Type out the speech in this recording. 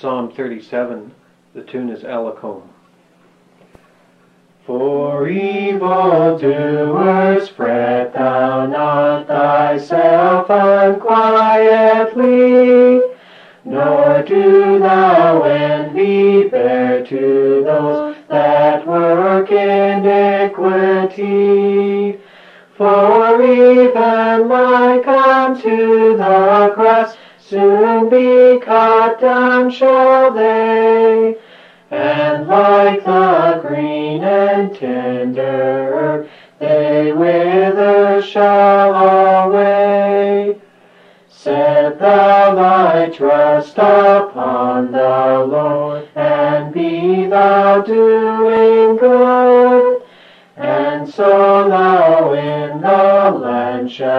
سن thirty seven سے آوٹ بیاتا شادی نی وے دشا وے شردا وائند این سو نا وین شا